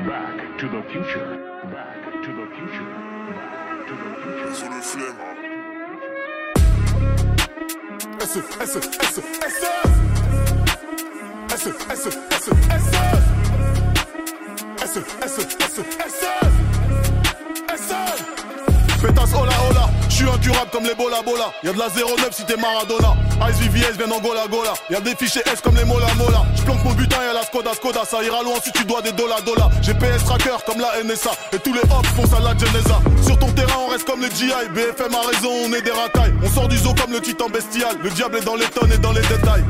Back to the future. Back to the future. Back to the future. SF, SF, SF, SF. SF, SF, SF, SF. SF, SF, SF, SF. SF. Pétasse, oh là, je suis incurable comme les bola bola. Y'a de la 09 si t'es Maradona. Ice VVS vient d'Angola Gola. Y'a des fichiers S comme les mola mola. J'planque mon butin et la Skoda Skoda. Ça ira loin si tu dois des dollars dollars. GPS tracker comme la NSA. Et tous les hops font ça la Genesa. Sur ton terrain, on reste comme les GI. BFM a raison, on est des racailles. On sort du zoo comme le titan bestial. Le diable est dans les tonnes et dans les détails.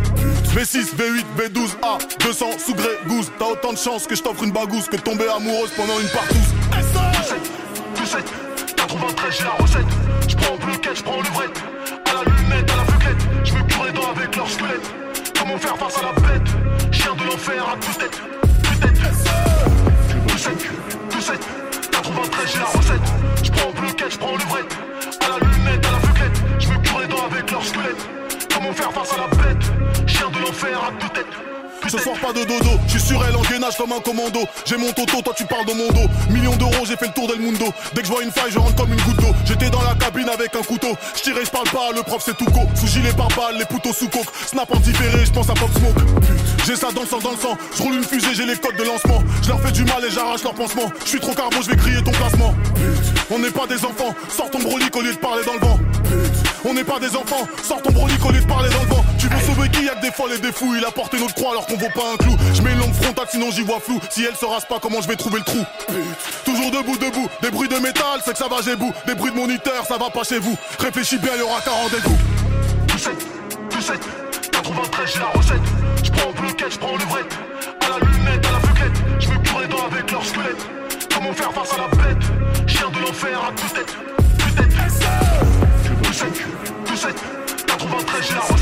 V6, V8, V12, A, 200 sous gré gousse. T'as autant de chance que je t'offre une bagousse que tomber amoureuse pendant une partouze. Tu sais, 93 j'ai la recette. Quête, j'prends levrette. À la lunette, à la fuclette. J'me cure les dents avec leur squelette. Comment faire face à la bête? Chien de l'enfer à toute tête. Tue-tête. Tu sais, tu sais, 93 j'ai la recette. J'prends bleu quête, j'prends levrette. À la lunette, à la fuclette. J'me cure les dents avec leur squelette. Comment faire face à la bête? Chien de l'enfer à toute tête. Ce soir pas de dodo, je suis sur elle en gainage comme un commando. J'ai mon toto, toi tu parles de mon dos. Millions d'euros, j'ai fait le tour del mundo. Dès que je vois une faille, je rentre comme une goutte d'eau. J'étais dans la cabine avec un couteau. Je tirais, je parle pas, le prof c'est tout co Sous gilet par balle, les poutos sous coke. Snap en je pense à Pop Smoke. J'ai ça dans le sang, dans le sang. Je roule une fusée, j'ai les codes de lancement. Je leur fais du mal et j'arrache leur pansement Je suis trop carbo, je vais crier ton classement On n'est pas des enfants, sors ton brolic au lieu de parler dans le vent on n'est pas des enfants, sors ton brolic au lieu de parler dans le vent Tu veux sauver qui y'a que des folles et des fous. Il a porté notre croix alors qu'on vaut pas un clou. Je mets longue frontale sinon j'y vois flou. Si elle se rase pas comment je vais trouver le trou? Toujours debout, debout, des bruits de métal c'est que ça va j'ai bout. Des bruits de moniteur ça va pas chez vous. Réfléchis bien y'aura qu'un rendez-vous Tu sais, tu sais, 93 j'ai la recette. J'prends bleu quête, j'prends levrette. À la lunette, à la fuclette. J'me cure les dents avec leur squelette. Comment faire face à la bête? Chien de l'enfer à toute There's no